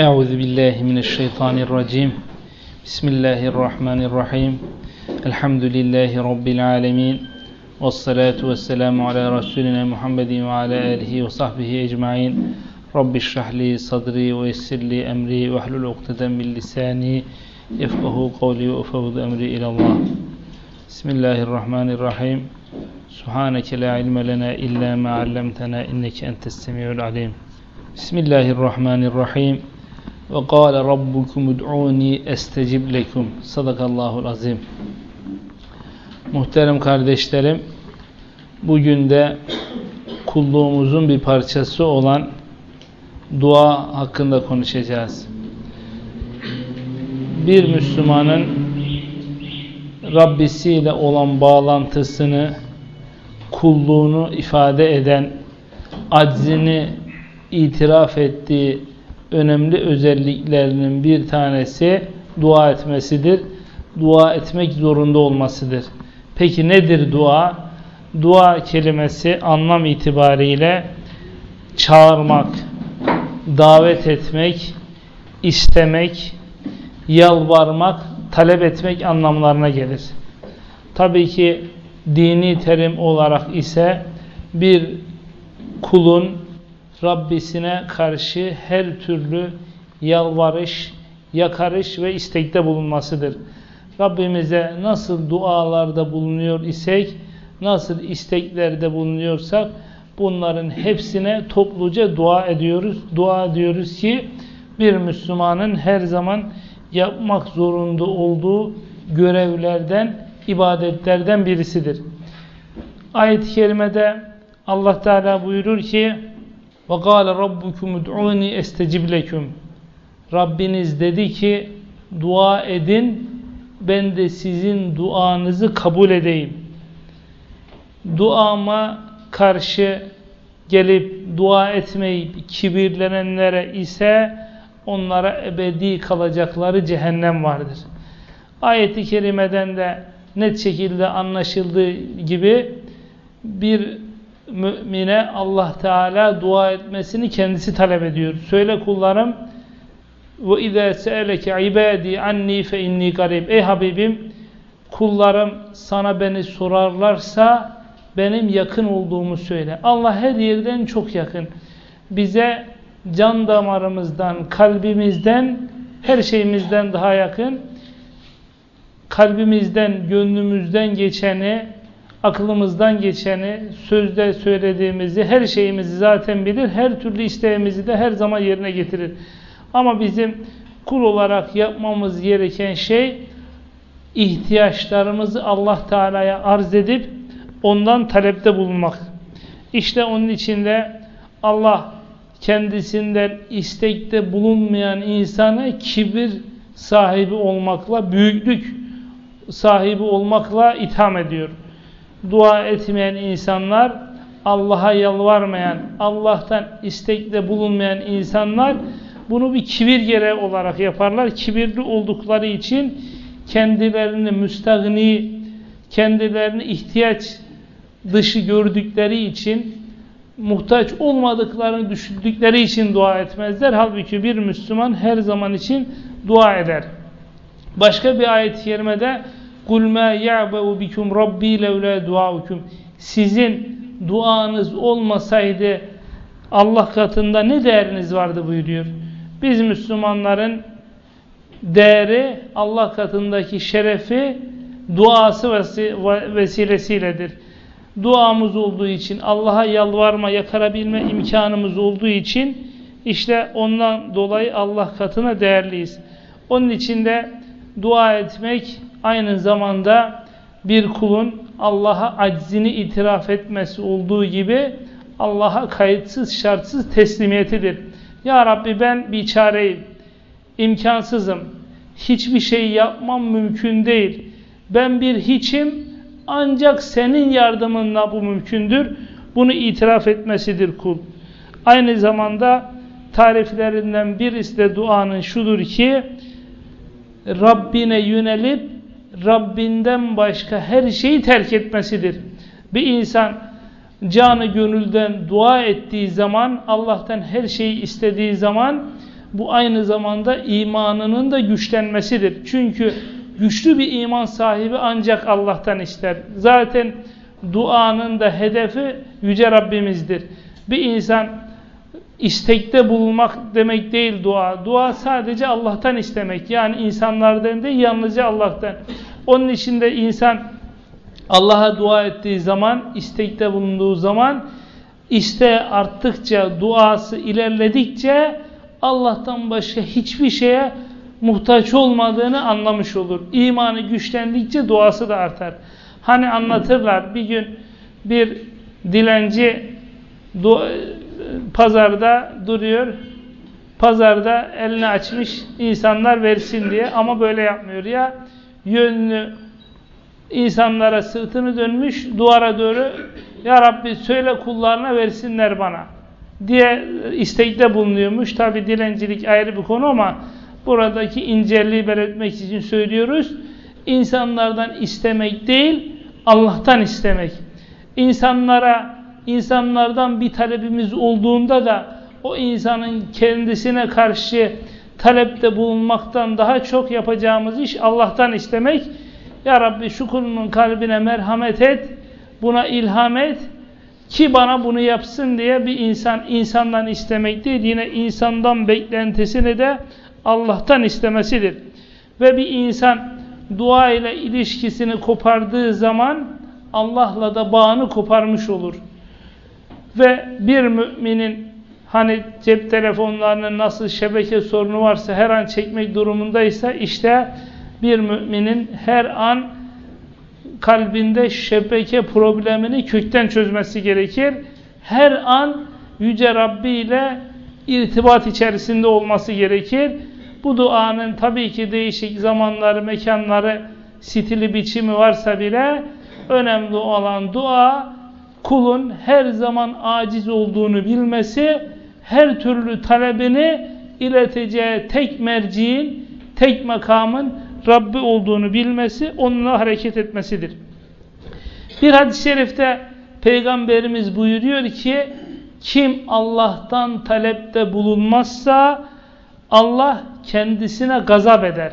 أعوذ بالله من الشيطان الرجيم. بسم الله الرحمن الرحيم. الحمد لله رب العالمين. والصلاة والسلام على رسولنا محمد وعلى آله وصحبه أجمعين. رب اشرح لي صدري ويسر لي أمري واحلل عقدة من لساني يفقه قولي وأفوض أمري إلى الله. بسم الله الرحمن الرحيم. سبحانك لا علم لنا إلا ما علمتنا إنك أنت السميع العليم. بسم الله الرحمن الرحيم. Ve kâle rabbukum ud'ûni estecib lekum. Sadakallahul azim. Muhterem kardeşlerim, bugün de kulluğumuzun bir parçası olan dua hakkında konuşacağız. Bir Müslümanın Rabbisiyle olan bağlantısını, kulluğunu ifade eden, aczini itiraf ettiği önemli özelliklerinin bir tanesi dua etmesidir. Dua etmek zorunda olmasıdır. Peki nedir dua? Dua kelimesi anlam itibariyle çağırmak, davet etmek, istemek, yalvarmak, talep etmek anlamlarına gelir. Tabii ki dini terim olarak ise bir kulun Rabbisine karşı her türlü yalvarış, yakarış ve istekte bulunmasıdır. Rabbimize nasıl dualarda bulunuyor isek, nasıl isteklerde bulunuyorsak bunların hepsine topluca dua ediyoruz. Dua ediyoruz ki bir Müslümanın her zaman yapmak zorunda olduğu görevlerden, ibadetlerden birisidir. Ayet-i kerimede Allah Teala buyurur ki ve gâle rabbukum ud'ûni estecib leküm. Rabbiniz dedi ki dua edin ben de sizin duanızı kabul edeyim. Duama karşı gelip dua etmeyip kibirlenenlere ise onlara ebedi kalacakları cehennem vardır. Ayeti kerimeden de net şekilde anlaşıldığı gibi bir mümine Allah Teala dua etmesini kendisi talep ediyor. Söyle kullarım ve izâ se'eleke ibâdî annî fe innî garib. Ey Habibim kullarım sana beni sorarlarsa benim yakın olduğumu söyle. Allah her yerden çok yakın. Bize can damarımızdan, kalbimizden, her şeyimizden daha yakın. Kalbimizden, gönlümüzden geçeni, aklımızdan geçeni, sözde söylediğimizi, her şeyimizi zaten bilir. Her türlü isteğimizi de her zaman yerine getirir. Ama bizim kul olarak yapmamız gereken şey ihtiyaçlarımızı Allah Teala'ya arz edip ondan talepte bulunmak. İşte onun içinde Allah kendisinden istekte bulunmayan insana kibir sahibi olmakla, büyüklük sahibi olmakla itham ediyor dua etmeyen insanlar, Allah'a yalvarmayan, Allah'tan istekte bulunmayan insanlar bunu bir kibir gereği olarak yaparlar. Kibirli oldukları için kendilerini müstahni, kendilerini ihtiyaç dışı gördükleri için, muhtaç olmadıklarını düşündükleri için dua etmezler. Halbuki bir Müslüman her zaman için dua eder. Başka bir ayet-i kerimede Kul ma ya'ba'u bikum rabbi levla duaukum. Sizin duanız olmasaydı Allah katında ne değeriniz vardı buyuruyor. Biz Müslümanların değeri Allah katındaki şerefi duası vesilesindedir. Duamız olduğu için Allah'a yalvarma, yakarabilme imkanımız olduğu için işte ondan dolayı Allah katına değerliyiz. Onun için de dua etmek aynı zamanda bir kulun Allah'a aczini itiraf etmesi olduğu gibi Allah'a kayıtsız şartsız teslimiyetidir. Ya Rabbi ben bir çareyim, imkansızım, hiçbir şey yapmam mümkün değil. Ben bir hiçim ancak senin yardımınla bu mümkündür. Bunu itiraf etmesidir kul. Aynı zamanda tariflerinden birisi de duanın şudur ki Rabbine yönelip Rabbinden başka her şeyi terk etmesidir. Bir insan canı gönülden dua ettiği zaman, Allah'tan her şeyi istediği zaman bu aynı zamanda imanının da güçlenmesidir. Çünkü güçlü bir iman sahibi ancak Allah'tan ister. Zaten duanın da hedefi Yüce Rabbimizdir. Bir insan istekte bulunmak demek değil dua. Dua sadece Allah'tan istemek. Yani insanlardan değil yalnızca Allah'tan. Onun için de insan Allah'a dua ettiği zaman, istekte bulunduğu zaman iste arttıkça, duası ilerledikçe Allah'tan başka hiçbir şeye muhtaç olmadığını anlamış olur. İmanı güçlendikçe duası da artar. Hani anlatırlar bir gün bir dilenci pazarda duruyor. Pazarda elini açmış insanlar versin diye ama böyle yapmıyor ya. Yönlü insanlara sırtını dönmüş duvara doğru Ya Rabbi söyle kullarına versinler bana diye istekte bulunuyormuş. Tabi dilencilik ayrı bir konu ama buradaki incelliği belirtmek için söylüyoruz. İnsanlardan istemek değil Allah'tan istemek. İnsanlara insanlardan bir talebimiz olduğunda da o insanın kendisine karşı talepte bulunmaktan daha çok yapacağımız iş Allah'tan istemek. Ya Rabbi şu kulunun kalbine merhamet et, buna ilham et ki bana bunu yapsın diye bir insan insandan istemek değil, yine insandan beklentisini de Allah'tan istemesidir. Ve bir insan dua ile ilişkisini kopardığı zaman Allah'la da bağını koparmış olur. Ve bir müminin hani cep telefonlarının nasıl şebeke sorunu varsa her an çekmek durumundaysa işte bir müminin her an kalbinde şebeke problemini kökten çözmesi gerekir. Her an Yüce Rabbi ile irtibat içerisinde olması gerekir. Bu duanın tabii ki değişik zamanları, mekanları, stili, biçimi varsa bile önemli olan dua kulun her zaman aciz olduğunu bilmesi, her türlü talebini ileteceği tek merciğin, tek makamın Rabbi olduğunu bilmesi, onunla hareket etmesidir. Bir hadis-i şerifte Peygamberimiz buyuruyor ki, kim Allah'tan talepte bulunmazsa Allah kendisine gazap eder.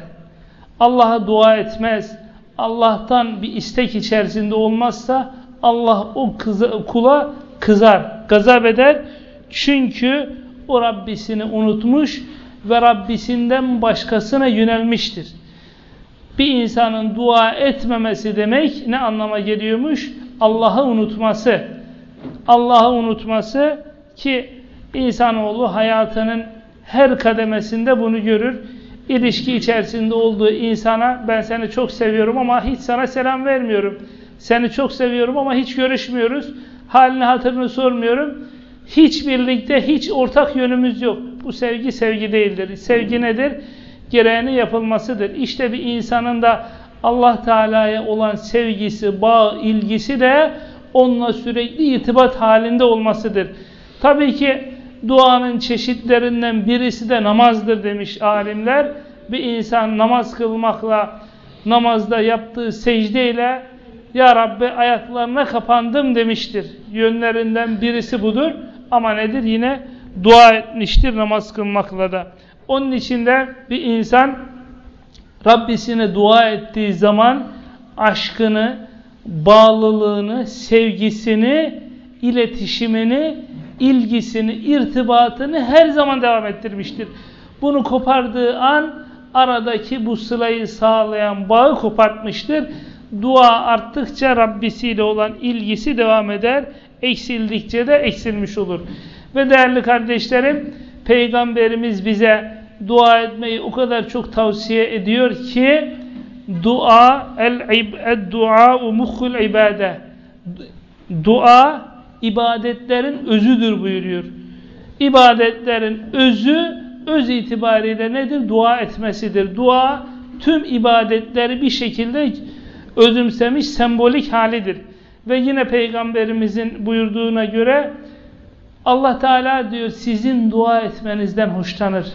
Allah'a dua etmez. Allah'tan bir istek içerisinde olmazsa Allah o kıza, kula kızar, gazap eder. Çünkü o Rabbisini unutmuş ve Rabbisinden başkasına yönelmiştir. Bir insanın dua etmemesi demek ne anlama geliyormuş? Allah'ı unutması. Allah'ı unutması ki insanoğlu hayatının her kademesinde bunu görür. İlişki içerisinde olduğu insana ben seni çok seviyorum ama hiç sana selam vermiyorum. Seni çok seviyorum ama hiç görüşmüyoruz. Halini hatırını sormuyorum. Hiç birlikte hiç ortak yönümüz yok. Bu sevgi sevgi değildir. Sevgi nedir? Gereğini yapılmasıdır. İşte bir insanın da Allah Teala'ya olan sevgisi, bağ, ilgisi de onunla sürekli irtibat halinde olmasıdır. Tabii ki duanın çeşitlerinden birisi de namazdır demiş alimler. Bir insan namaz kılmakla, namazda yaptığı secdeyle Ya Rabbi ayaklarına kapandım demiştir. Yönlerinden birisi budur. Ama nedir? Yine dua etmiştir namaz kılmakla da. Onun için de bir insan Rabbisine dua ettiği zaman aşkını, bağlılığını, sevgisini, iletişimini ilgisini, irtibatını her zaman devam ettirmiştir. Bunu kopardığı an aradaki bu sılayı sağlayan bağı kopartmıştır. Dua arttıkça Rabbisiyle olan ilgisi devam eder. Eksildikçe de eksilmiş olur. Ve değerli kardeşlerim, Peygamberimiz bize dua etmeyi o kadar çok tavsiye ediyor ki dua el dua muhul ibade dua ibadetlerin özüdür buyuruyor. İbadetlerin özü öz itibariyle nedir? Dua etmesidir. Dua tüm ibadetleri bir şekilde özümsemiş sembolik halidir. Ve yine Peygamberimizin buyurduğuna göre Allah Teala diyor sizin dua etmenizden hoşlanır.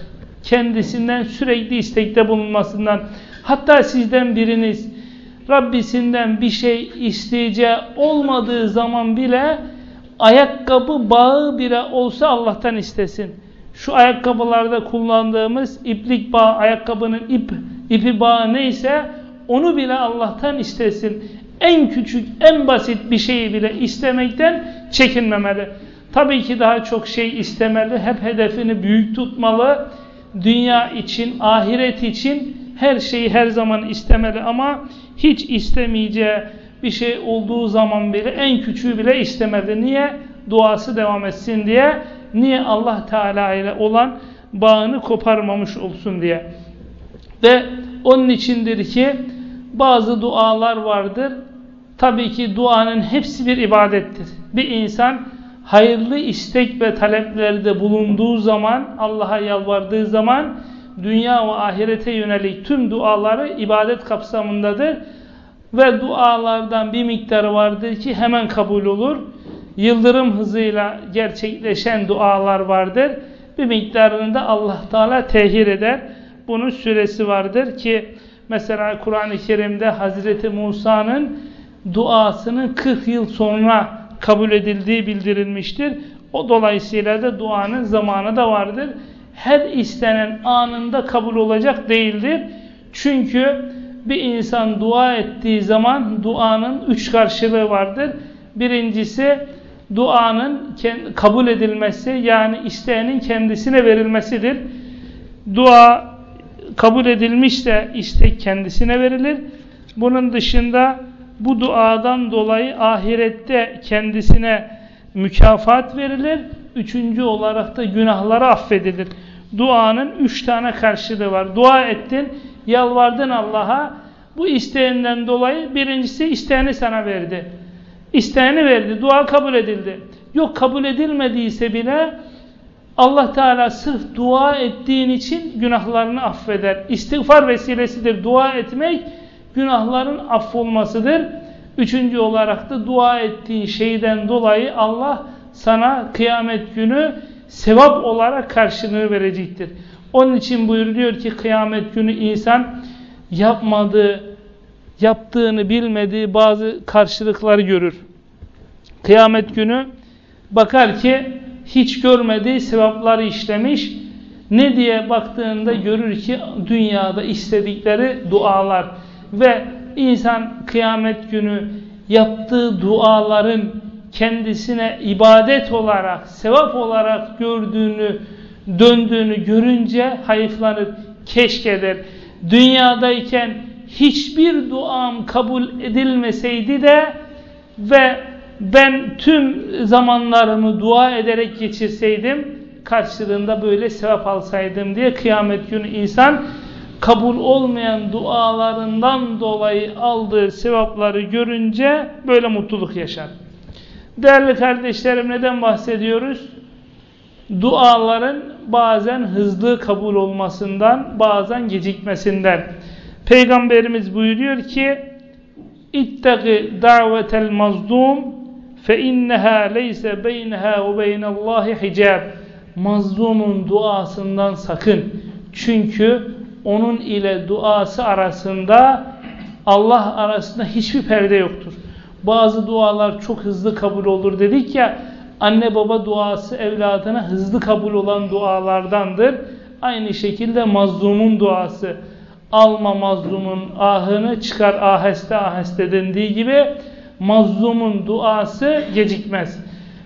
Kendisinden sürekli istekte bulunmasından. Hatta sizden biriniz Rabbisinden bir şey isteyeceği olmadığı zaman bile ayakkabı bağı bile olsa Allah'tan istesin. şu ayakkabılarda kullandığımız iplik bağ, ayakkabının ip, ipi bağı neyse onu bile Allah'tan istesin. En küçük, en basit bir şeyi bile istemekten çekinmemeli. Tabii ki daha çok şey istemeli. Hep hedefini büyük tutmalı. Dünya için, ahiret için her şeyi her zaman istemeli ama hiç istemeyeceği bir şey olduğu zaman bile en küçüğü bile istemeli. Niye? Duası devam etsin diye. Niye Allah Teala ile olan bağını koparmamış olsun diye. Ve onun içindir ki bazı dualar vardır. Tabii ki duanın hepsi bir ibadettir. Bir insan hayırlı istek ve taleplerde bulunduğu zaman, Allah'a yalvardığı zaman dünya ve ahirete yönelik tüm duaları ibadet kapsamındadır. Ve dualardan bir miktarı vardır ki hemen kabul olur. Yıldırım hızıyla gerçekleşen dualar vardır. Bir miktarını da Allah Teala tehir eder. Bunun süresi vardır ki mesela Kur'an-ı Kerim'de Hazreti Musa'nın duasının 40 yıl sonra kabul edildiği bildirilmiştir. O dolayısıyla da duanın zamanı da vardır. Her istenen anında kabul olacak değildir. Çünkü bir insan dua ettiği zaman duanın üç karşılığı vardır. Birincisi duanın kabul edilmesi yani isteyenin kendisine verilmesidir. Dua kabul edilmişse istek kendisine verilir. Bunun dışında bu duadan dolayı ahirette kendisine mükafat verilir. Üçüncü olarak da günahları affedilir. Duanın üç tane karşılığı var. Dua ettin, yalvardın Allah'a. Bu isteğinden dolayı birincisi isteğini sana verdi. İsteğini verdi. Dua kabul edildi. Yok kabul edilmediyse bile Allah Teala sırf dua ettiğin için günahlarını affeder. İstiğfar vesilesidir. Dua etmek günahların affolmasıdır. Üçüncü olarak da dua ettiğin şeyden dolayı Allah sana kıyamet günü sevap olarak karşılığı verecektir. Onun için buyuruyor ki kıyamet günü insan yapmadığı, yaptığını bilmediği bazı karşılıkları görür. Kıyamet günü bakar ki hiç görmediği sevapları işlemiş. Ne diye baktığında görür ki dünyada istedikleri dualar ve insan kıyamet günü yaptığı duaların kendisine ibadet olarak, sevap olarak gördüğünü, döndüğünü görünce hayıflanır, keşke der. Dünyadayken hiçbir duam kabul edilmeseydi de ve ben tüm zamanlarımı dua ederek geçirseydim, karşılığında böyle sevap alsaydım diye kıyamet günü insan kabul olmayan dualarından dolayı aldığı sevapları görünce böyle mutluluk yaşar. Değerli kardeşlerim neden bahsediyoruz? Duaların bazen hızlı kabul olmasından, bazen gecikmesinden. Peygamberimiz buyuruyor ki İttegi davetel mazlum fe inneha leyse beyneha ve beynallahi hicab. Mazlumun duasından sakın. Çünkü onun ile duası arasında Allah arasında hiçbir perde yoktur. Bazı dualar çok hızlı kabul olur dedik ya anne baba duası evladına hızlı kabul olan dualardandır. Aynı şekilde mazlumun duası alma mazlumun ahını çıkar aheste aheste dendiği gibi mazlumun duası gecikmez.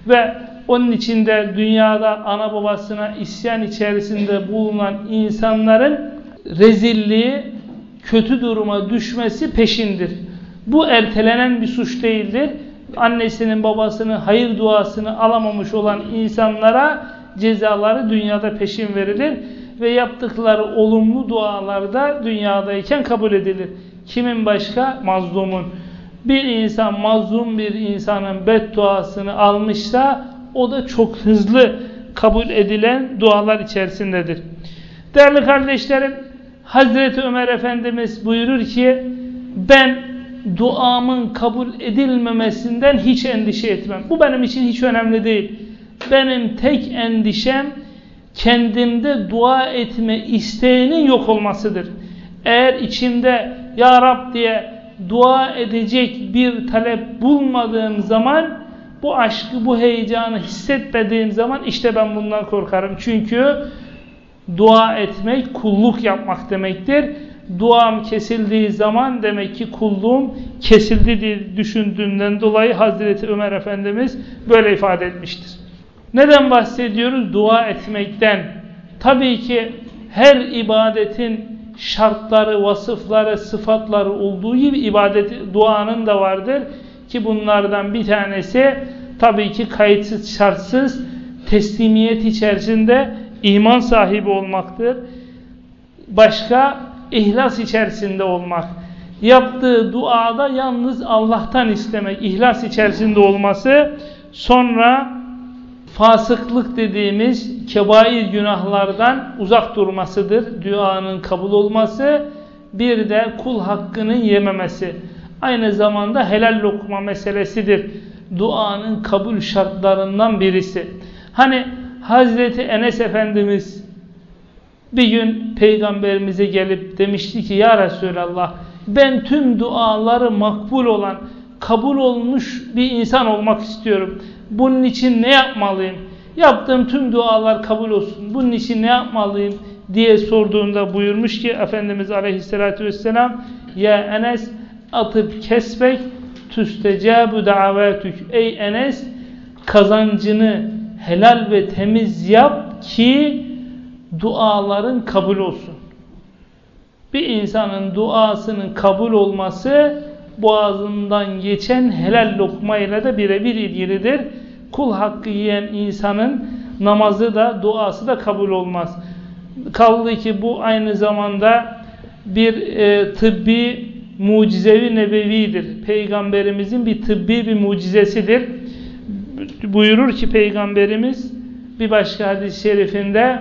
Ve onun içinde dünyada ana babasına isyan içerisinde bulunan insanların rezilliği, kötü duruma düşmesi peşindir. Bu ertelenen bir suç değildir. Annesinin babasının hayır duasını alamamış olan insanlara cezaları dünyada peşin verilir ve yaptıkları olumlu dualarda dünyadayken kabul edilir. Kimin başka? Mazlumun. Bir insan mazlum bir insanın bedduasını almışsa o da çok hızlı kabul edilen dualar içerisindedir. Değerli kardeşlerim, Hazreti Ömer Efendimiz buyurur ki ben duamın kabul edilmemesinden hiç endişe etmem. Bu benim için hiç önemli değil. Benim tek endişem kendimde dua etme isteğinin yok olmasıdır. Eğer içimde Ya Rab diye dua edecek bir talep bulmadığım zaman bu aşkı, bu heyecanı hissetmediğim zaman işte ben bundan korkarım. Çünkü dua etmek kulluk yapmak demektir. Duam kesildiği zaman demek ki kulluğum kesildi diye düşündüğünden dolayı Hazreti Ömer Efendimiz böyle ifade etmiştir. Neden bahsediyoruz? Dua etmekten. Tabii ki her ibadetin şartları, vasıfları, sıfatları olduğu gibi ibadet duanın da vardır ki bunlardan bir tanesi tabii ki kayıtsız şartsız teslimiyet içerisinde iman sahibi olmaktır. Başka ihlas içerisinde olmak. Yaptığı duada yalnız Allah'tan istemek, ihlas içerisinde olması. Sonra fasıklık dediğimiz kebair günahlardan uzak durmasıdır. Duanın kabul olması. Bir de kul hakkının yememesi. Aynı zamanda helal lokma meselesidir. Duanın kabul şartlarından birisi. Hani Hazreti Enes Efendimiz bir gün peygamberimize gelip demişti ki ya Resulallah ben tüm duaları makbul olan, kabul olmuş bir insan olmak istiyorum. Bunun için ne yapmalıyım? Yaptığım tüm dualar kabul olsun. Bunun için ne yapmalıyım? diye sorduğunda buyurmuş ki Efendimiz Aleyhisselatü Vesselam Ya Enes atıp kesbek tüstecabu davetük Ey Enes kazancını helal ve temiz yap ki duaların kabul olsun. Bir insanın duasının kabul olması boğazından geçen helal lokmayla da birebir ilgilidir. Kul hakkı yiyen insanın namazı da duası da kabul olmaz. Kaldı ki bu aynı zamanda bir e, tıbbi mucizevi nebevidir. Peygamberimizin bir tıbbi bir mucizesidir. Buyurur ki Peygamberimiz bir başka hadis-i şerifinde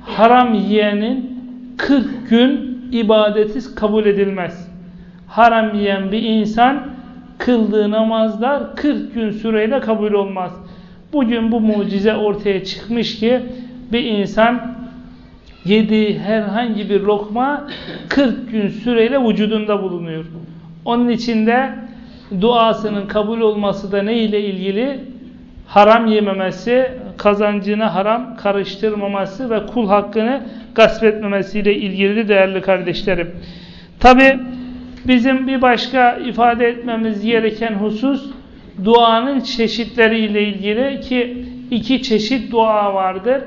haram yiyenin 40 gün ibadetiz kabul edilmez. Haram yiyen bir insan kıldığı namazlar 40 gün süreyle kabul olmaz. Bugün bu mucize ortaya çıkmış ki bir insan yediği herhangi bir lokma 40 gün süreyle vücudunda bulunuyor. Onun için de duasının kabul olması da ne ile ilgili? Haram yememesi, kazancını haram karıştırmaması ve kul hakkını gasp etmemesiyle ilgili değerli kardeşlerim. Tabi bizim bir başka ifade etmemiz gereken husus duanın çeşitleriyle ilgili ki iki çeşit dua vardır.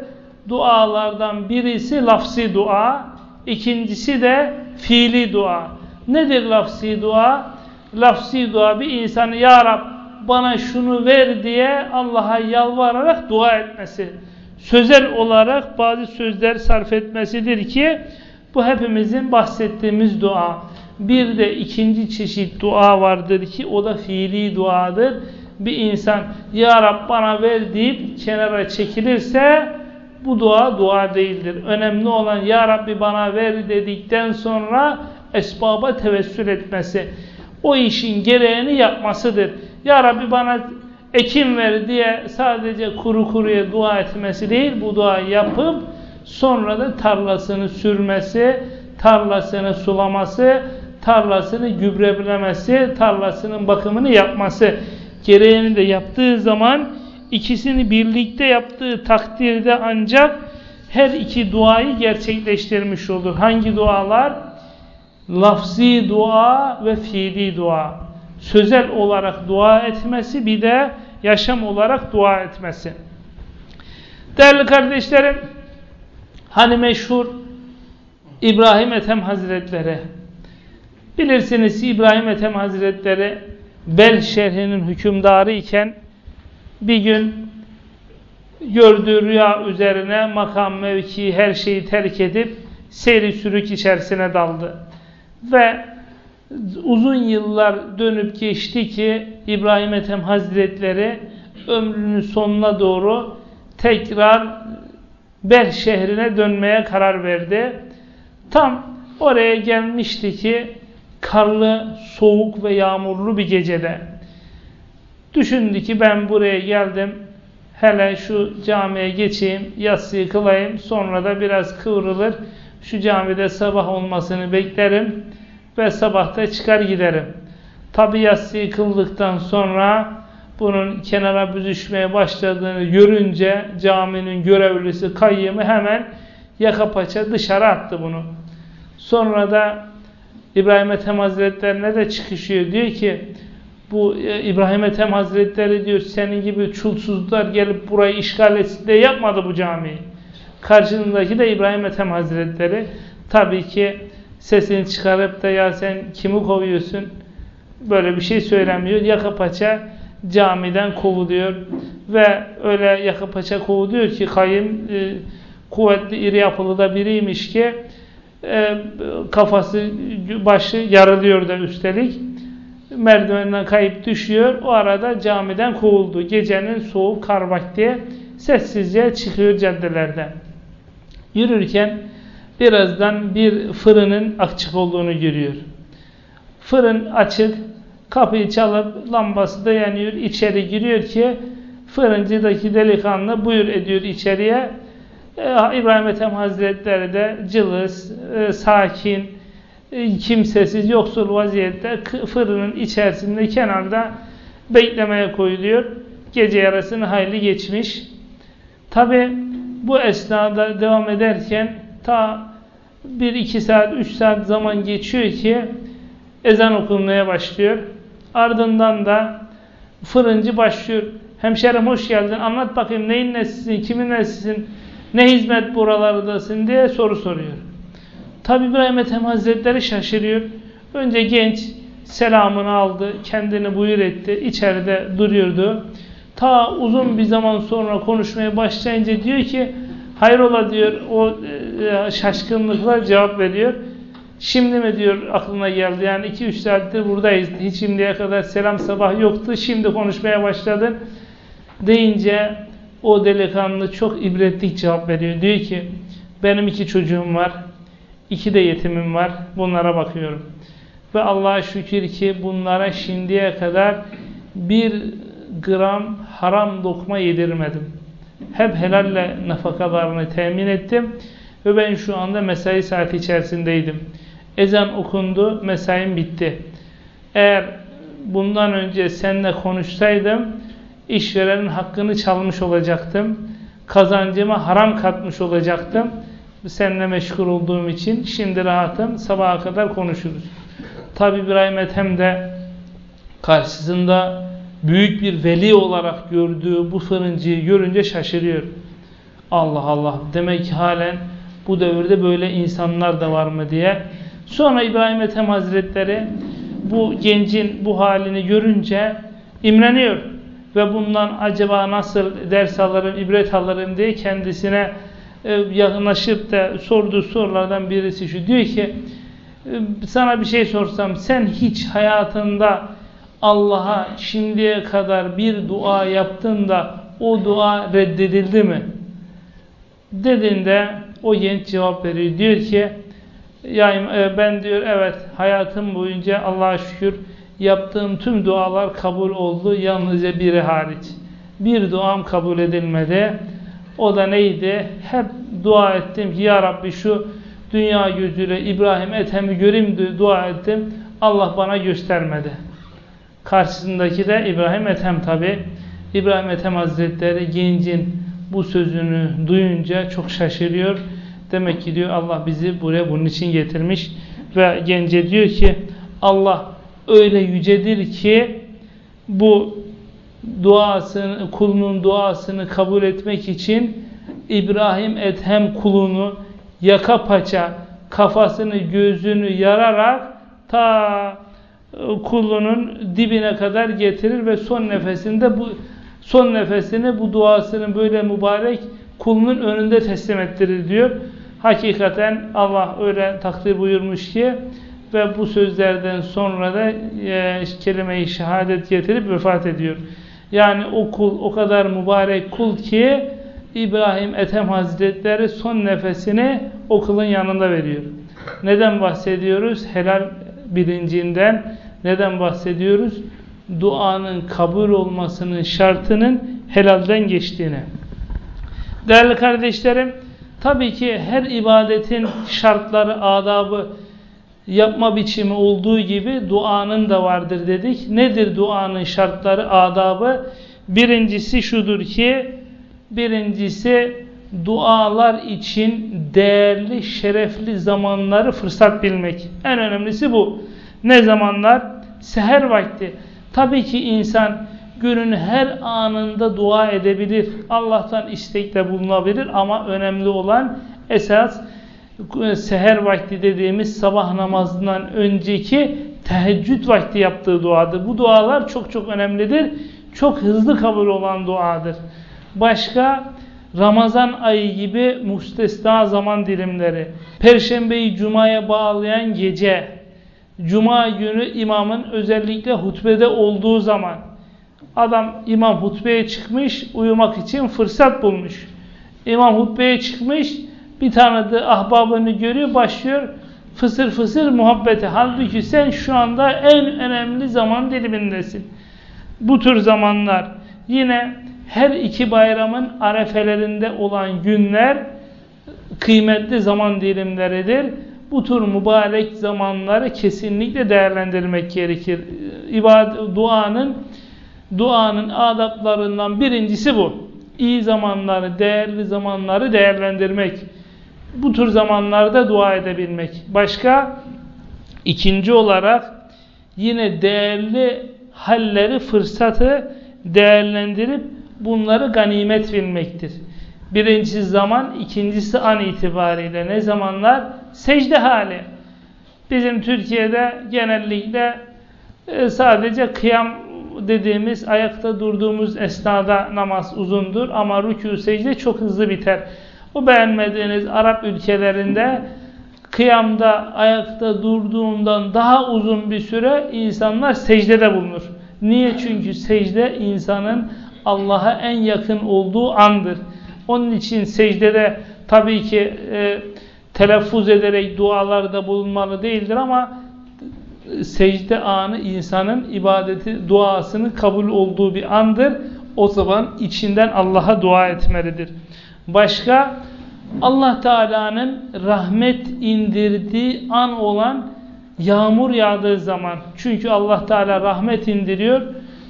Dualardan birisi lafzi dua, ikincisi de fiili dua. Nedir lafzi dua? Lafzi dua bir insanı Ya Rab bana şunu ver diye Allah'a yalvararak dua etmesi. Sözel olarak bazı sözler sarf etmesidir ki bu hepimizin bahsettiğimiz dua. Bir de ikinci çeşit dua vardır ki o da fiili duadır. Bir insan Ya Rab bana ver deyip kenara çekilirse bu dua dua değildir. Önemli olan Ya Rabbi bana ver dedikten sonra esbaba tevessül etmesi. O işin gereğini yapmasıdır. Ya Rabbi bana ekim ver diye sadece kuru kuruya dua etmesi değil, bu duayı yapıp sonra da tarlasını sürmesi, tarlasını sulaması, tarlasını gübrelemesi, tarlasının bakımını yapması gereğini de yaptığı zaman ikisini birlikte yaptığı takdirde ancak her iki duayı gerçekleştirmiş olur. Hangi dualar? Lafzi dua ve fiili dua sözel olarak dua etmesi bir de yaşam olarak dua etmesi. Değerli kardeşlerim, hani meşhur İbrahim Ethem Hazretleri, bilirsiniz İbrahim Ethem Hazretleri Bel şehrinin hükümdarı iken bir gün gördüğü rüya üzerine makam, mevki, her şeyi terk edip seyri sürük içerisine daldı. Ve uzun yıllar dönüp geçti ki İbrahim Ethem Hazretleri ömrünün sonuna doğru tekrar Bel şehrine dönmeye karar verdi. Tam oraya gelmişti ki karlı, soğuk ve yağmurlu bir gecede. Düşündü ki ben buraya geldim. Hele şu camiye geçeyim, yatsıyı kılayım. Sonra da biraz kıvrılır. Şu camide sabah olmasını beklerim ve sabahta çıkar giderim. Tabi yatsıyı kıldıktan sonra bunun kenara büzüşmeye başladığını görünce caminin görevlisi kayyımı hemen yaka paça dışarı attı bunu. Sonra da İbrahim Ethem Hazretlerine de çıkışıyor. Diyor ki bu e, İbrahim Ethem Hazretleri diyor senin gibi çulsuzlar gelip burayı işgal etsin diye yapmadı bu camiyi. Karşındaki de İbrahim Ethem Hazretleri tabii ki sesini çıkarıp da ya sen kimi kovuyorsun böyle bir şey söylemiyor. Yaka paça camiden kovuluyor ve öyle yaka paça kovuluyor ki kayın e, kuvvetli iri yapılı da biriymiş ki e, kafası başı yarılıyor da üstelik merdivenden kayıp düşüyor. O arada camiden kovuldu. Gecenin soğuk kar vakti sessizce çıkıyor caddelerden. Yürürken birazdan bir fırının açık olduğunu görüyor. Fırın açık, kapıyı çalıp lambası da yanıyor, içeri giriyor ki fırıncıdaki delikanlı buyur ediyor içeriye. Ee, İbrahim Ethem Hazretleri de cılız, e, sakin, e, kimsesiz, yoksul vaziyette fırının içerisinde kenarda beklemeye koyuluyor. Gece yarısını hayli geçmiş. Tabi bu esnada devam ederken ta 1-2 saat, 3 saat zaman geçiyor ki ezan okunmaya başlıyor. Ardından da fırıncı başlıyor. Hemşerim hoş geldin anlat bakayım neyin nesisin, kimin nesisin, ne hizmet buralardasın diye soru soruyor. Tabi İbrahim Ethem Hazretleri şaşırıyor. Önce genç selamını aldı, kendini buyur etti, içeride duruyordu. Ta uzun bir zaman sonra konuşmaya başlayınca diyor ki hayrola diyor o e, şaşkınlıkla cevap veriyor. Şimdi mi diyor aklına geldi yani 2-3 saattir buradayız hiç şimdiye kadar selam sabah yoktu şimdi konuşmaya başladın deyince o delikanlı çok ibretlik cevap veriyor. Diyor ki benim iki çocuğum var iki de yetimim var bunlara bakıyorum. Ve Allah'a şükür ki bunlara şimdiye kadar bir gram haram lokma yedirmedim. Hep helalle nafakalarını temin ettim. Ve ben şu anda mesai saati içerisindeydim. Ezan okundu, mesaim bitti. Eğer bundan önce seninle konuşsaydım, işverenin hakkını çalmış olacaktım. Kazancıma haram katmış olacaktım. Seninle meşgul olduğum için şimdi rahatım. Sabaha kadar konuşuruz. Tabi İbrahim Ethem de karşısında büyük bir veli olarak gördüğü bu fırıncıyı görünce şaşırıyor. Allah Allah demek ki halen bu devirde böyle insanlar da var mı diye. Sonra İbrahim Ethem Hazretleri bu gencin bu halini görünce imreniyor. Ve bundan acaba nasıl ders alırım, ibret alırım diye kendisine e, yakınlaşıp da sorduğu sorulardan birisi şu. Diyor ki e, sana bir şey sorsam sen hiç hayatında Allah'a şimdiye kadar bir dua yaptın da o dua reddedildi mi? Dediğinde o genç cevap veriyor. Diyor ki yani e, ben diyor evet hayatım boyunca Allah'a şükür yaptığım tüm dualar kabul oldu. Yalnızca biri hariç. Bir duam kabul edilmedi. O da neydi? Hep dua ettim ki Ya Rabbi şu dünya gözüyle İbrahim Ethem'i göreyim diye dua ettim. Allah bana göstermedi. Karşısındaki de İbrahim Ethem tabi. İbrahim Ethem Hazretleri gencin bu sözünü duyunca çok şaşırıyor. Demek ki diyor Allah bizi buraya bunun için getirmiş. Ve gence diyor ki Allah öyle yücedir ki bu duasını, kulunun duasını kabul etmek için İbrahim Ethem kulunu yaka paça kafasını gözünü yararak ta e, kulunun dibine kadar getirir ve son nefesinde bu son nefesini bu duasının böyle mübarek kulunun önünde teslim ettirir diyor. Hakikaten Allah öyle takdir buyurmuş ki ve bu sözlerden sonra da e, kelime-i şehadet getirip vefat ediyor. Yani o kul o kadar mübarek kul ki İbrahim Ethem Hazretleri son nefesini o kulun yanında veriyor. Neden bahsediyoruz? Helal bilincinden. Neden bahsediyoruz? Duanın kabul olmasının şartının helalden geçtiğini. Değerli kardeşlerim, tabii ki her ibadetin şartları, adabı yapma biçimi olduğu gibi duanın da vardır dedik. Nedir duanın şartları, adabı? Birincisi şudur ki, birincisi dualar için değerli, şerefli zamanları fırsat bilmek. En önemlisi bu. Ne zamanlar? Seher vakti. Tabii ki insan günün her anında dua edebilir. Allah'tan istekte bulunabilir ama önemli olan esas seher vakti dediğimiz sabah namazından önceki teheccüd vakti yaptığı duadır. Bu dualar çok çok önemlidir. Çok hızlı kabul olan duadır. Başka Ramazan ayı gibi müstesna zaman dilimleri, Perşembeyi Cuma'ya bağlayan gece, Cuma günü imamın özellikle hutbede olduğu zaman, adam imam hutbeye çıkmış, uyumak için fırsat bulmuş. İmam hutbeye çıkmış, bir tanıdığı ahbabını görüyor, başlıyor fısır fısır muhabbete. Halbuki sen şu anda en önemli zaman dilimindesin. Bu tür zamanlar yine her iki bayramın arefelerinde olan günler kıymetli zaman dilimleridir. Bu tür mübarek zamanları kesinlikle değerlendirmek gerekir. İbadet, duanın duanın adaplarından birincisi bu. İyi zamanları, değerli zamanları değerlendirmek. Bu tür zamanlarda dua edebilmek. Başka ikinci olarak yine değerli halleri, fırsatı değerlendirip bunları ganimet bilmektir. Birincisi zaman, ikincisi an itibariyle ne zamanlar? Secde hali. Bizim Türkiye'de genellikle e, sadece kıyam dediğimiz ayakta durduğumuz esnada namaz uzundur ama rükû secde çok hızlı biter. O beğenmediğiniz Arap ülkelerinde kıyamda ayakta durduğundan daha uzun bir süre insanlar secdede bulunur. Niye? Çünkü secde insanın Allah'a en yakın olduğu andır. Onun için secdede tabii ki e, telaffuz ederek dualarda bulunmalı değildir ama secde anı insanın ibadeti, duasının kabul olduğu bir andır. O zaman içinden Allah'a dua etmelidir. Başka Allah Teala'nın rahmet indirdiği an olan yağmur yağdığı zaman. Çünkü Allah Teala rahmet indiriyor.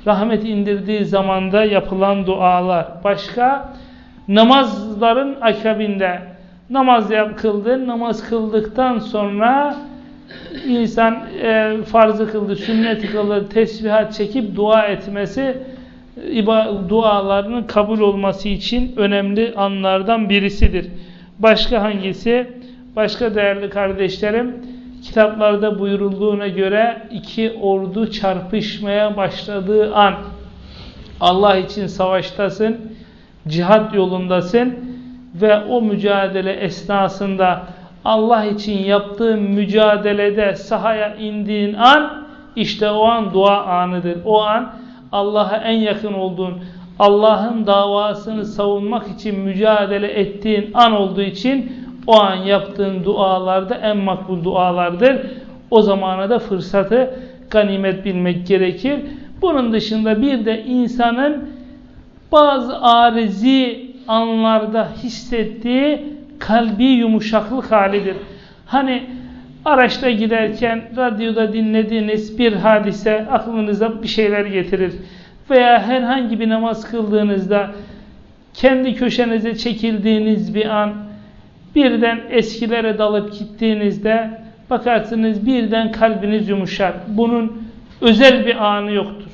Rahmet indirdiği zamanda yapılan dualar. Başka namazların akabinde namaz kıldı. Namaz kıldıktan sonra insan e, farzı kıldı, sünneti kıldı, tesbihat çekip dua etmesi dualarının kabul olması için önemli anlardan birisidir. Başka hangisi? Başka değerli kardeşlerim, kitaplarda buyurulduğuna göre iki ordu çarpışmaya başladığı an Allah için savaştasın, cihat yolundasın ve o mücadele esnasında Allah için yaptığın mücadelede sahaya indiğin an işte o an dua anıdır. O an Allah'a en yakın olduğun, Allah'ın davasını savunmak için mücadele ettiğin an olduğu için o an yaptığın dualarda en makbul dualardır. O zamana da fırsatı ganimet bilmek gerekir. Bunun dışında bir de insanın bazı arizi anlarda hissettiği kalbi yumuşaklık halidir. Hani araçta giderken radyoda dinlediğiniz bir hadise aklınıza bir şeyler getirir. Veya herhangi bir namaz kıldığınızda kendi köşenize çekildiğiniz bir an birden eskilere dalıp gittiğinizde bakarsınız birden kalbiniz yumuşar. Bunun özel bir anı yoktur.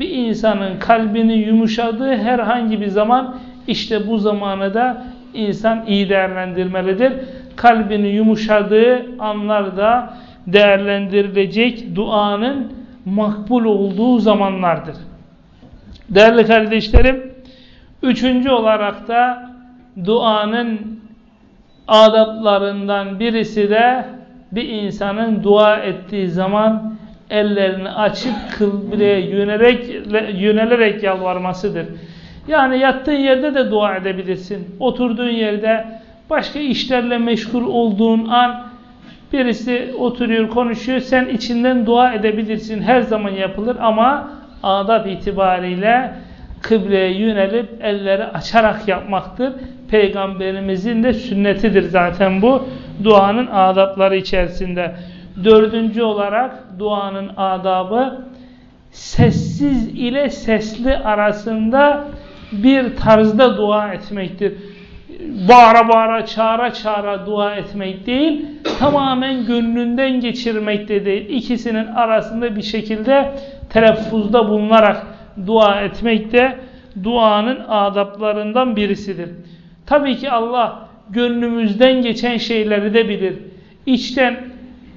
Bir insanın kalbini yumuşadığı herhangi bir zaman işte bu zamanı da insan iyi değerlendirmelidir. Kalbini yumuşadığı anlarda değerlendirilecek duanın makbul olduğu zamanlardır. Değerli kardeşlerim, üçüncü olarak da duanın adaplarından birisi de bir insanın dua ettiği zaman ellerini açıp kıbleye yönelerek, yönelerek yalvarmasıdır. Yani yattığın yerde de dua edebilirsin. Oturduğun yerde başka işlerle meşgul olduğun an birisi oturuyor konuşuyor sen içinden dua edebilirsin. Her zaman yapılır ama adab itibariyle kıbleye yönelip elleri açarak yapmaktır. Peygamberimizin de sünnetidir zaten bu duanın adapları içerisinde. Dördüncü olarak duanın adabı sessiz ile sesli arasında bir tarzda dua etmektir. Bağıra bağıra, çağıra çağıra dua etmek değil, tamamen gönlünden geçirmek de değil. İkisinin arasında bir şekilde telaffuzda bulunarak dua etmek de duanın adaplarından birisidir. Tabii ki Allah gönlümüzden geçen şeyleri de bilir. İçten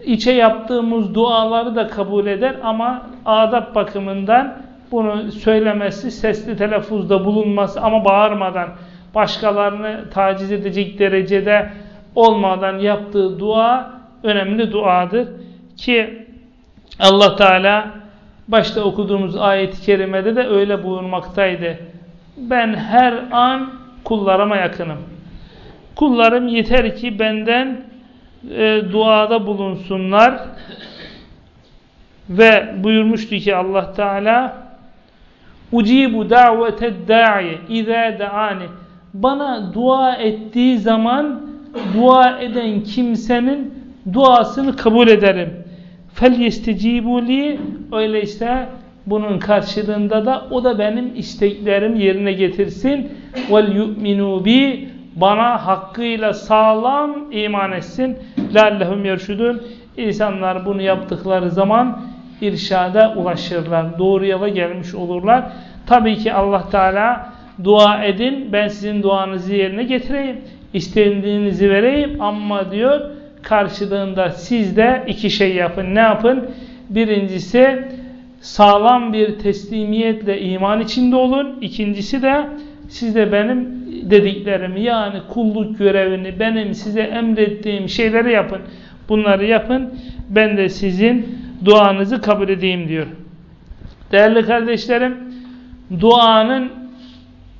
içe yaptığımız duaları da kabul eder ama adap bakımından bunu söylemesi, sesli telaffuzda bulunması ama bağırmadan, başkalarını taciz edecek derecede olmadan yaptığı dua önemli duadır. Ki Allah Teala başta okuduğumuz ayet-i kerimede de öyle buyurmaktaydı. Ben her an kullarıma yakınım. Kullarım yeter ki benden e, duada bulunsunlar. Ve buyurmuştu ki Allah Teala Ucibu davete da'i izâ da'ani Bana dua ettiği zaman dua eden kimsenin duasını kabul ederim. Yestecibu li öyleyse bunun karşılığında da o da benim isteklerim yerine getirsin. Yu'minu bi bana hakkıyla sağlam iman etsin. Lallehum yerşudun. İnsanlar bunu yaptıkları zaman irşada ulaşırlar. Doğru yola gelmiş olurlar. Tabii ki Allah Teala dua edin ben sizin duanızı yerine getireyim. İstediğinizi vereyim ama diyor karşılığında siz de iki şey yapın. Ne yapın? Birincisi sağlam bir teslimiyetle iman içinde olun. İkincisi de siz de benim dediklerimi yani kulluk görevini benim size emrettiğim şeyleri yapın. Bunları yapın. Ben de sizin duanızı kabul edeyim diyor. Değerli kardeşlerim duanın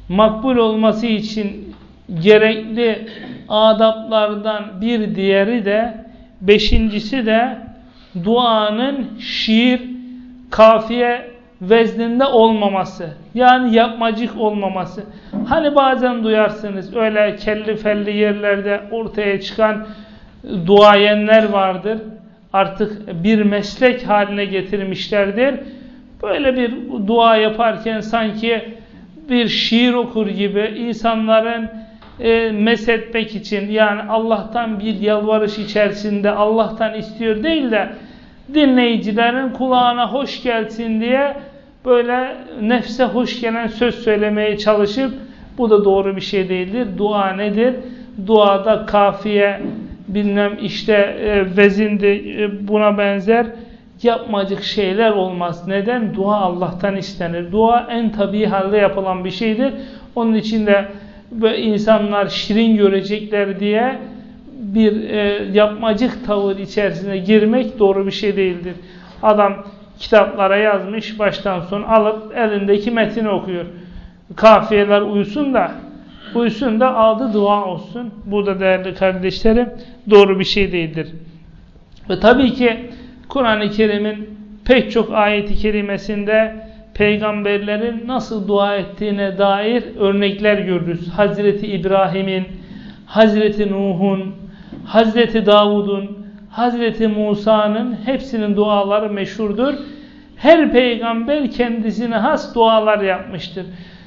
makbul olması için gerekli adaplardan bir diğeri de beşincisi de duanın şiir, kafiye vezninde olmaması. Yani yapmacık olmaması. Hani bazen duyarsınız öyle kelli felli yerlerde ortaya çıkan duayenler vardır. Artık bir meslek haline getirmişlerdir. Böyle bir dua yaparken sanki bir şiir okur gibi insanların e, mesetmek için yani Allah'tan bir yalvarış içerisinde Allah'tan istiyor değil de dinleyicilerin kulağına hoş gelsin diye böyle nefse hoş gelen söz söylemeye çalışıp bu da doğru bir şey değildir. Dua nedir? Duada kafiye bilmem işte e, vezindi e, buna benzer yapmacık şeyler olmaz. Neden? Dua Allah'tan istenir. Dua en tabii halde yapılan bir şeydir. Onun için de insanlar şirin görecekler diye bir e, yapmacık tavır içerisine girmek doğru bir şey değildir. Adam kitaplara yazmış baştan son alıp elindeki metini okuyor. Kafiyeler uysun da uysun da aldı dua olsun. Bu da değerli kardeşlerim doğru bir şey değildir. Ve tabii ki Kur'an-ı Kerim'in pek çok ayeti kerimesinde peygamberlerin nasıl dua ettiğine dair örnekler görürüz. Hazreti İbrahim'in, Hazreti Nuh'un, Hazreti Davud'un, Hazreti Musa'nın hepsinin duaları meşhurdur. Her peygamber kendisine has dualar yapmıştır.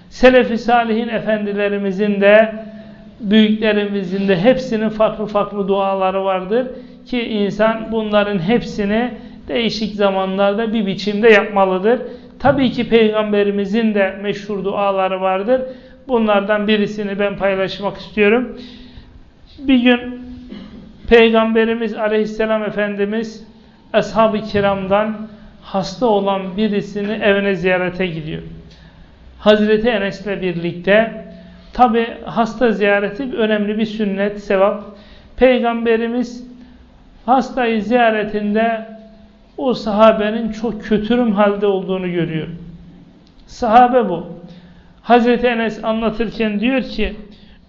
Selefi Salihin efendilerimizin de büyüklerimizin de hepsinin farklı farklı duaları vardır ki insan bunların hepsini değişik zamanlarda bir biçimde yapmalıdır. Tabii ki peygamberimizin de meşhur duaları vardır. Bunlardan birisini ben paylaşmak istiyorum. Bir gün Peygamberimiz aleyhisselam efendimiz ashab-ı kiramdan hasta olan birisini evine ziyarete gidiyor. Hazreti Enes'le birlikte tabi hasta ziyareti önemli bir sünnet, sevap. Peygamberimiz hastayı ziyaretinde o sahabenin çok kötürüm halde olduğunu görüyor. Sahabe bu. Hazreti Enes anlatırken diyor ki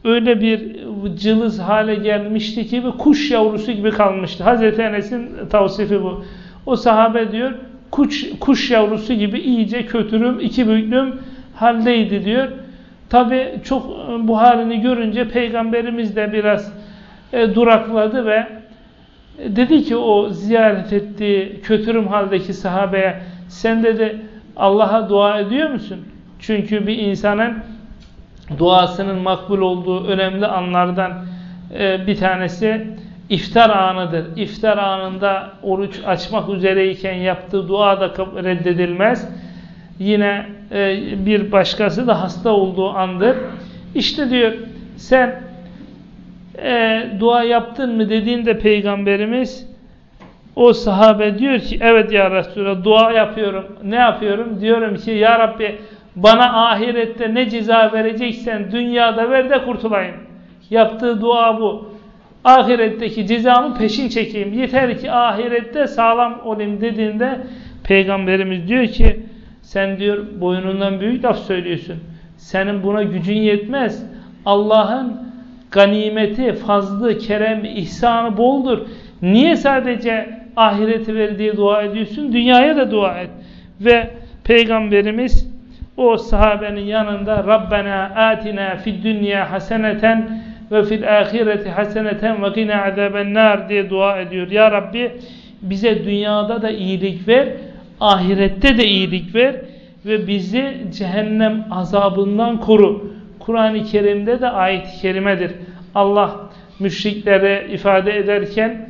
öyle bir cılız hale gelmişti ki bir kuş yavrusu gibi kalmıştı. Hazreti Enes'in tavsifi bu. O sahabe diyor kuş, kuş yavrusu gibi iyice kötürüm, iki büklüm haldeydi diyor. Tabi çok bu halini görünce peygamberimiz de biraz e, durakladı ve dedi ki o ziyaret ettiği kötürüm haldeki sahabeye sen dedi Allah'a dua ediyor musun? Çünkü bir insanın duasının makbul olduğu önemli anlardan e, bir tanesi iftar anıdır. İftar anında oruç açmak üzereyken yaptığı dua da reddedilmez. Yine e, bir başkası da hasta olduğu andır. İşte diyor sen e, dua yaptın mı dediğinde peygamberimiz o sahabe diyor ki evet ya Resulallah dua yapıyorum. Ne yapıyorum? Diyorum ki ya Rabbi bana ahirette ne ceza vereceksen dünyada ver de kurtulayım. Yaptığı dua bu. Ahiretteki cezamı peşin çekeyim. Yeter ki ahirette sağlam olayım dediğinde peygamberimiz diyor ki sen diyor boynundan büyük laf söylüyorsun. Senin buna gücün yetmez. Allah'ın ganimeti, fazlı, kerem, ihsanı boldur. Niye sadece ahireti ver diye dua ediyorsun? Dünyaya da dua et. Ve Peygamberimiz o sahabenin yanında Rabbena atina fid dünya haseneten ve fil ahireti haseneten ve gina azaben nar diye dua ediyor. Ya Rabbi bize dünyada da iyilik ver, ahirette de iyilik ver ve bizi cehennem azabından koru. Kur'an-ı Kerim'de de ayet-i kerimedir. Allah müşriklere ifade ederken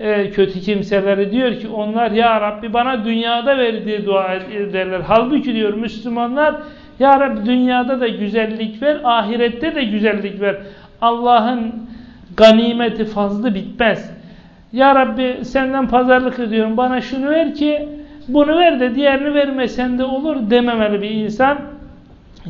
e, kötü kimseleri diyor ki onlar ya Rabbi bana dünyada verdiği dua ederler. Halbuki diyor Müslümanlar ya Rabbi dünyada da güzellik ver, ahirette de güzellik ver. Allah'ın ganimeti fazla bitmez. Ya Rabbi senden pazarlık ediyorum bana şunu ver ki bunu ver de diğerini vermesen de olur dememeli bir insan.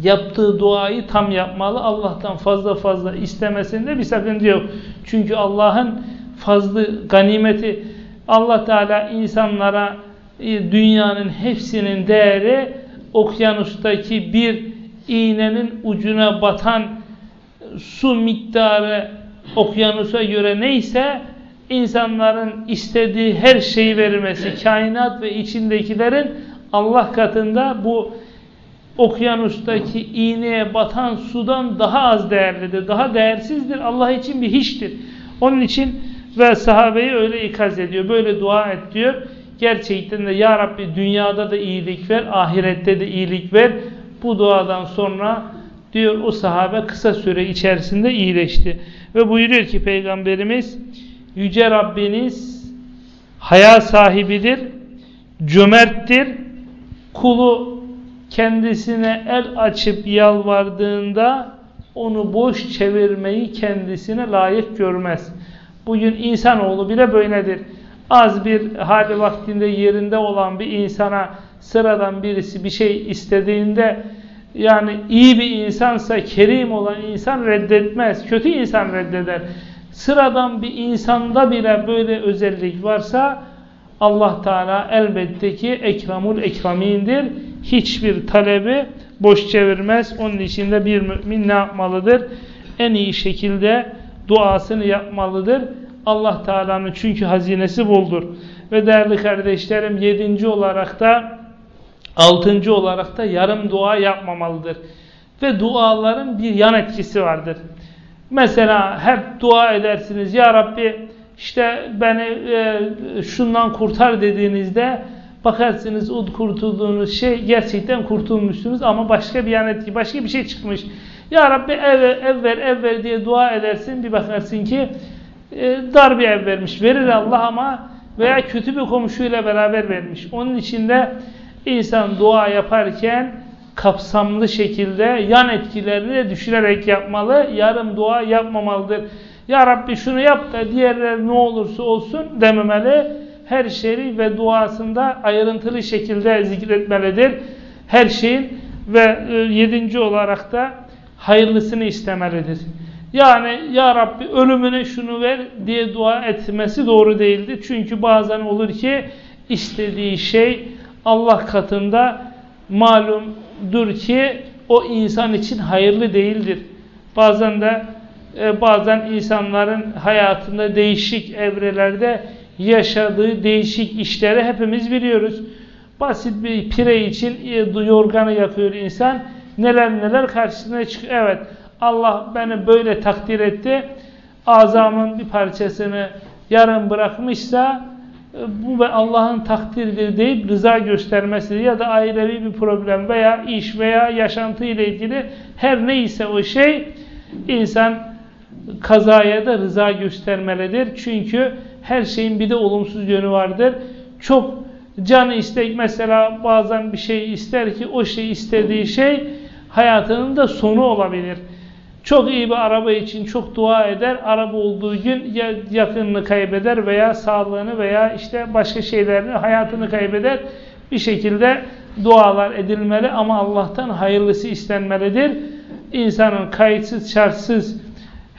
Yaptığı duayı tam yapmalı. Allah'tan fazla fazla istemesinde bir sakınca yok. Çünkü Allah'ın fazlı ganimeti Allah Teala insanlara e, dünyanın hepsinin değeri okyanustaki bir iğnenin ucuna batan su miktarı okyanusa göre neyse insanların istediği her şeyi vermesi, kainat ve içindekilerin Allah katında bu okyanustaki iğneye batan sudan daha az değerlidir, daha değersizdir, Allah için bir hiçtir. Onun için ve sahabeyi öyle ikaz ediyor. Böyle dua et diyor. Gerçekten de Ya Rabbi dünyada da iyilik ver, ahirette de iyilik ver. Bu duadan sonra diyor o sahabe kısa süre içerisinde iyileşti. Ve buyuruyor ki Peygamberimiz Yüce Rabbiniz haya sahibidir, cömerttir. Kulu kendisine el açıp yalvardığında onu boş çevirmeyi kendisine layık görmez. Bugün insanoğlu bile böyledir. Az bir hali vaktinde yerinde olan bir insana sıradan birisi bir şey istediğinde yani iyi bir insansa kerim olan insan reddetmez. Kötü insan reddeder. Sıradan bir insanda bile böyle özellik varsa Allah Teala elbette ki ekramul ekramindir. Hiçbir talebi boş çevirmez. Onun için de bir mümin ne yapmalıdır? En iyi şekilde duasını yapmalıdır. Allah Teala'nın çünkü hazinesi boldur. Ve değerli kardeşlerim yedinci olarak da altıncı olarak da yarım dua yapmamalıdır. Ve duaların bir yan etkisi vardır. Mesela hep dua edersiniz. Ya Rabbi işte beni e, şundan kurtar dediğinizde bakarsınız o kurtulduğunuz şey gerçekten kurtulmuşsunuz ama başka bir yan etki, başka bir şey çıkmış. Ya Rabbi ev, ver, ev ver diye dua edersin. Bir bakarsın ki e, dar bir ev vermiş. Verir Allah ama veya kötü bir komşuyla beraber vermiş. Onun için de insan dua yaparken kapsamlı şekilde yan etkilerini de düşünerek yapmalı. Yarım dua yapmamalıdır. Ya Rabbi şunu yap da diğerler ne olursa olsun dememeli. Her şeyi ve duasında ayrıntılı şekilde zikretmelidir. Her şeyin ve e, yedinci olarak da hayırlısını istemelidir. Yani Ya Rabbi ölümüne şunu ver diye dua etmesi doğru değildir. Çünkü bazen olur ki istediği şey Allah katında malumdur ki o insan için hayırlı değildir. Bazen de e, bazen insanların hayatında değişik evrelerde yaşadığı değişik işleri hepimiz biliyoruz. Basit bir pire için e, yorganı yakıyor insan. Neler neler karşısına çıkıyor. Evet Allah beni böyle takdir etti. Azamın bir parçasını yarım bırakmışsa e, bu ve Allah'ın takdirdir deyip rıza göstermesidir. Ya da ailevi bir problem veya iş veya yaşantı ile ilgili her neyse o şey insan kazaya da rıza göstermelidir. Çünkü her şeyin bir de olumsuz yönü vardır. Çok canı istek mesela bazen bir şey ister ki o şey istediği şey hayatının da sonu olabilir. Çok iyi bir araba için çok dua eder. Araba olduğu gün ya yakınını kaybeder veya sağlığını veya işte başka şeylerini, hayatını kaybeder. Bir şekilde dualar edilmeli ama Allah'tan hayırlısı istenmelidir. İnsanın kayıtsız, şartsız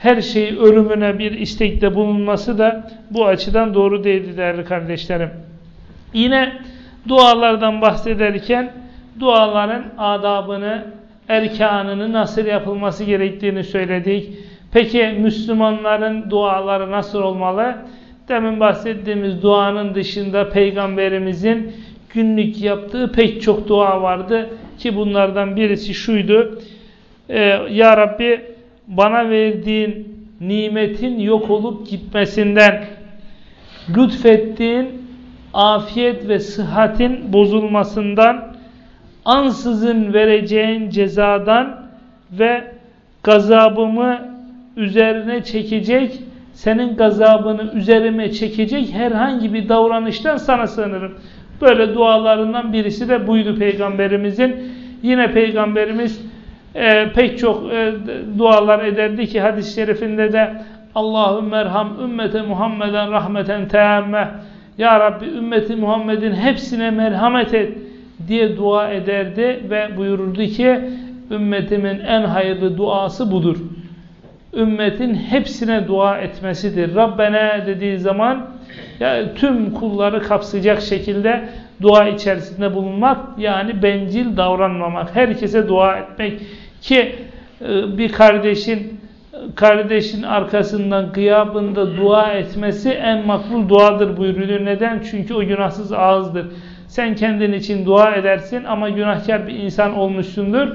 her şeyi ölümüne bir istekte bulunması da bu açıdan doğru değildi değerli kardeşlerim. Yine dualardan bahsederken duaların adabını, erkanını nasıl yapılması gerektiğini söyledik. Peki Müslümanların duaları nasıl olmalı? Demin bahsettiğimiz duanın dışında Peygamberimizin günlük yaptığı pek çok dua vardı. Ki bunlardan birisi şuydu. Ee, ya Rabbi bana verdiğin nimetin yok olup gitmesinden, lütfettiğin afiyet ve sıhhatin bozulmasından, ansızın vereceğin cezadan ve gazabımı üzerine çekecek, senin gazabını üzerime çekecek herhangi bir davranıştan sana sığınırım. Böyle dualarından birisi de buydu Peygamberimizin. Yine Peygamberimiz e, pek çok e, dualar ederdi ki hadis-i şerifinde de Allahümme erham ümmete Muhammeden rahmeten teamme Ya Rabbi ümmeti Muhammed'in hepsine merhamet et diye dua ederdi ve buyururdu ki ümmetimin en hayırlı duası budur. Ümmetin hepsine dua etmesidir. Rabbena dediği zaman ya, tüm kulları kapsayacak şekilde dua içerisinde bulunmak yani bencil davranmamak, herkese dua etmek ki e, bir kardeşin kardeşin arkasından gıyabında dua etmesi en makbul duadır buyuruluyor. Neden? Çünkü o günahsız ağızdır. Sen kendin için dua edersin ama günahkar bir insan olmuşsundur.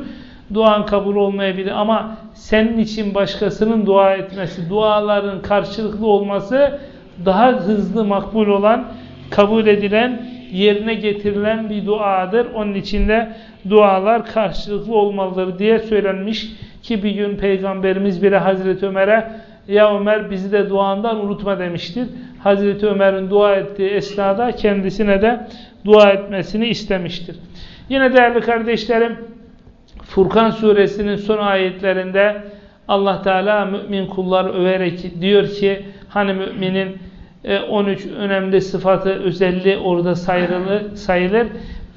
Duan kabul olmayabilir ama senin için başkasının dua etmesi, duaların karşılıklı olması daha hızlı makbul olan, kabul edilen, yerine getirilen bir duadır. Onun için de dualar karşılıklı olmalıdır diye söylenmiş ki bir gün Peygamberimiz bile Hazreti Ömer'e ya Ömer bizi de duandan unutma demiştir. Hazreti Ömer'in dua ettiği esnada kendisine de dua etmesini istemiştir. Yine değerli kardeşlerim Furkan suresinin son ayetlerinde Allah Teala mümin kullar överek diyor ki hani müminin 13 e, önemli sıfatı özelliği orada sayılır, sayılır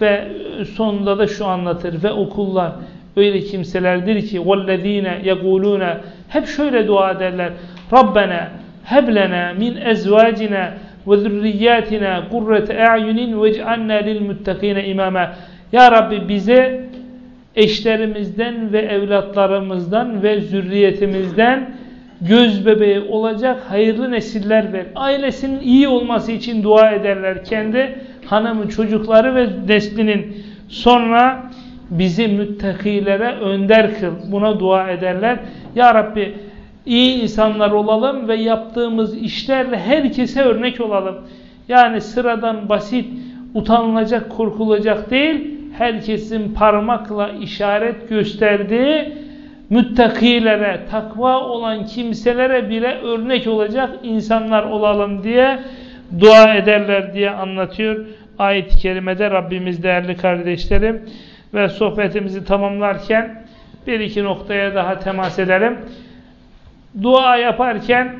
ve sonunda da şu anlatır ve okullar öyle kimselerdir ki وَالَّذ۪ينَ يَقُولُونَ hep şöyle dua ederler Rabbena heblena min ezvacina ve zürriyatina kurrete a'yunin vec'alna lil muttakine imama Ya Rabbi bize eşlerimizden ve evlatlarımızdan ve zürriyetimizden göz bebeği olacak hayırlı nesiller ver. Ailesinin iyi olması için dua ederler. Kendi hanımı, çocukları ve neslinin sonra bizi müttakilere önder kıl. Buna dua ederler. Ya Rabbi iyi insanlar olalım ve yaptığımız işlerle herkese örnek olalım. Yani sıradan basit, utanılacak, korkulacak değil, herkesin parmakla işaret gösterdiği müttakilere, takva olan kimselere bile örnek olacak insanlar olalım diye dua ederler diye anlatıyor ayet-i kerimede Rabbimiz değerli kardeşlerim ve sohbetimizi tamamlarken bir iki noktaya daha temas edelim. Dua yaparken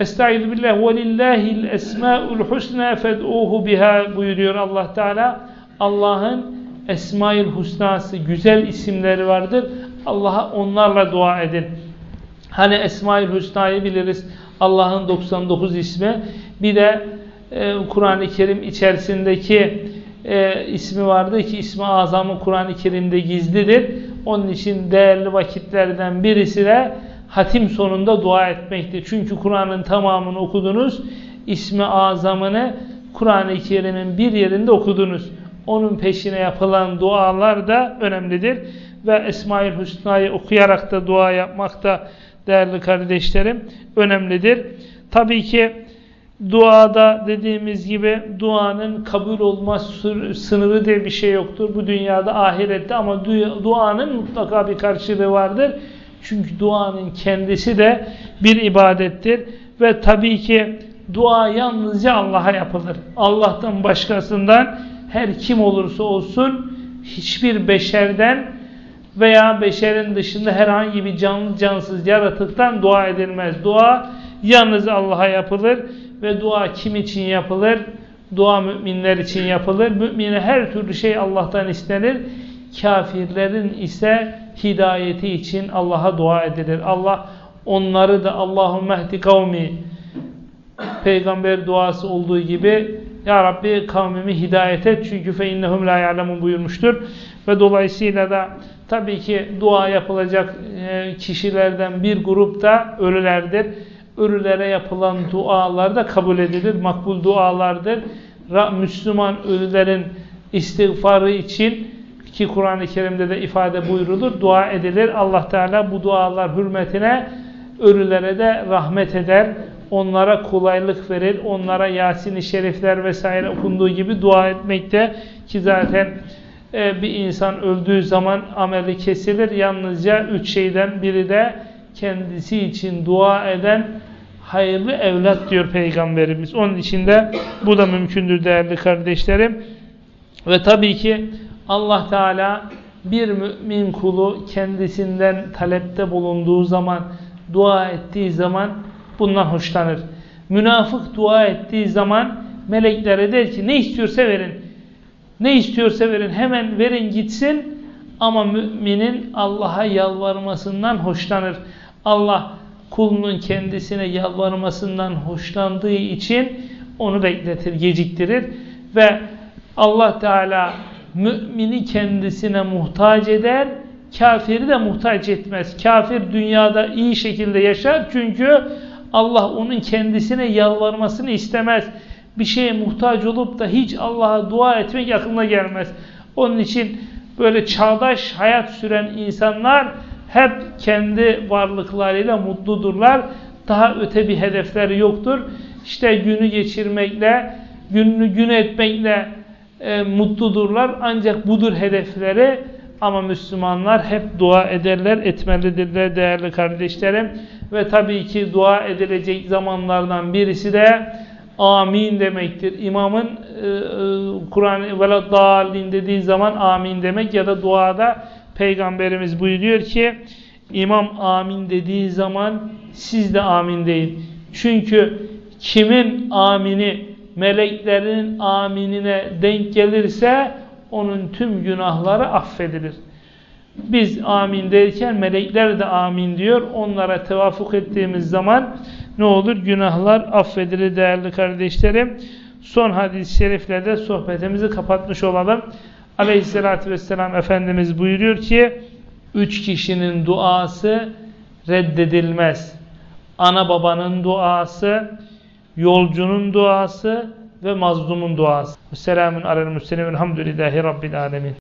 Estaizu billah ve lillahil esmaul husna fed'uhu biha buyuruyor Allah Teala. Allah'ın Esmaül Husnası güzel isimleri vardır. Allah'a onlarla dua edin. Hani Esmaül Hüsna'yı biliriz. Allah'ın 99 ismi. Bir de e, Kur'an-ı Kerim içerisindeki e, ismi vardı ki ismi azamı Kur'an-ı Kerim'de gizlidir. Onun için değerli vakitlerden birisi de hatim sonunda dua etmektir. Çünkü Kur'an'ın tamamını okudunuz. ismi azamını Kur'an-ı Kerim'in bir yerinde okudunuz. Onun peşine yapılan dualar da önemlidir ve Esma-ül Hüsna'yı okuyarak da dua yapmak da değerli kardeşlerim önemlidir. Tabii ki Duada dediğimiz gibi duanın kabul olma sınırı diye bir şey yoktur. Bu dünyada ahirette ama duanın mutlaka bir karşılığı vardır. Çünkü duanın kendisi de bir ibadettir. Ve tabii ki dua yalnızca Allah'a yapılır. Allah'tan başkasından her kim olursa olsun hiçbir beşerden veya beşerin dışında herhangi bir canlı cansız yaratıktan dua edilmez. Dua yalnız Allah'a yapılır ve dua kim için yapılır? Dua müminler için yapılır. Mümine her türlü şey Allah'tan istenir. Kafirlerin ise hidayeti için Allah'a dua edilir. Allah onları da Allahümme ehdi kavmi peygamber duası olduğu gibi Ya Rabbi kavmimi hidayet et çünkü fe innehum la ya'lemun buyurmuştur. Ve dolayısıyla da tabii ki dua yapılacak e, kişilerden bir grup da ölülerdir. Ölülere yapılan dualar da kabul edilir. Makbul dualardır. Müslüman ölülerin istiğfarı için ki Kur'an-ı Kerim'de de ifade buyrulur. Dua edilir. Allah Teala bu dualar hürmetine ölülere de rahmet eder. Onlara kolaylık verir. Onlara Yasin-i Şerifler vesaire okunduğu gibi dua etmekte ki zaten bir insan öldüğü zaman ameli kesilir. Yalnızca üç şeyden biri de kendisi için dua eden hayırlı evlat diyor Peygamberimiz. Onun için de bu da mümkündür değerli kardeşlerim. Ve tabii ki Allah Teala bir mümin kulu kendisinden talepte bulunduğu zaman, dua ettiği zaman bundan hoşlanır. Münafık dua ettiği zaman meleklere der ki ne istiyorsa verin. Ne istiyorsa verin hemen verin gitsin ama müminin Allah'a yalvarmasından hoşlanır. Allah kulunun kendisine yalvarmasından hoşlandığı için onu bekletir, geciktirir ve Allah Teala mümini kendisine muhtaç eder, kafiri de muhtaç etmez. Kafir dünyada iyi şekilde yaşar çünkü Allah onun kendisine yalvarmasını istemez. Bir şeye muhtaç olup da hiç Allah'a dua etmek aklına gelmez. Onun için böyle çağdaş hayat süren insanlar hep kendi varlıklarıyla mutludurlar. Daha öte bir hedefleri yoktur. İşte günü geçirmekle, gününü gün etmekle e, mutludurlar. Ancak budur hedefleri. Ama Müslümanlar hep dua ederler, etmelidirler değerli kardeşlerim. Ve tabii ki dua edilecek zamanlardan birisi de amin demektir. İmamın e, e, Kur'an ve dalin dediği zaman amin demek ya da duada Peygamberimiz buyuruyor ki imam amin dediği zaman siz de amin deyin. Çünkü kimin amini meleklerin aminine denk gelirse onun tüm günahları affedilir. Biz amin derken melekler de amin diyor. Onlara tevafuk ettiğimiz zaman ne olur? Günahlar affedilir değerli kardeşlerim. Son hadis-i şeriflerde sohbetimizi kapatmış olalım. Aleyhissalatü vesselam Efendimiz buyuruyor ki üç kişinin duası reddedilmez. Ana babanın duası, yolcunun duası ve mazlumun duası. Selamun alel müslim. Elhamdülillahi Rabbil alemin.